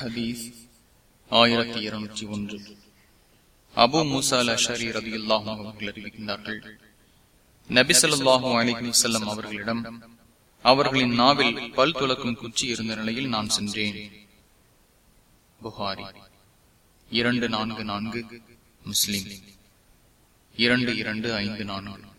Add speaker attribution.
Speaker 1: ஹதீஸ் ஆயிரத்தி இருநூற்றி ஒன்று. அபு மூசால் அஷரி ரதி அல்லாஹும் அவர்கள் அறிவிக்கின்றார்கள் நபி சொல்லாஹும் அலிஹி செல்லம் அவர்களிடம் அவர்களின் நாவில் பல் துளக்கும் குச்சி இருந்த நிலையில் நான் சென்றேன். புகாரி இரண்டு நான்கு நான்கு முஸ்லிம் இரண்டு இரண்டு ஐந்து நான்கு.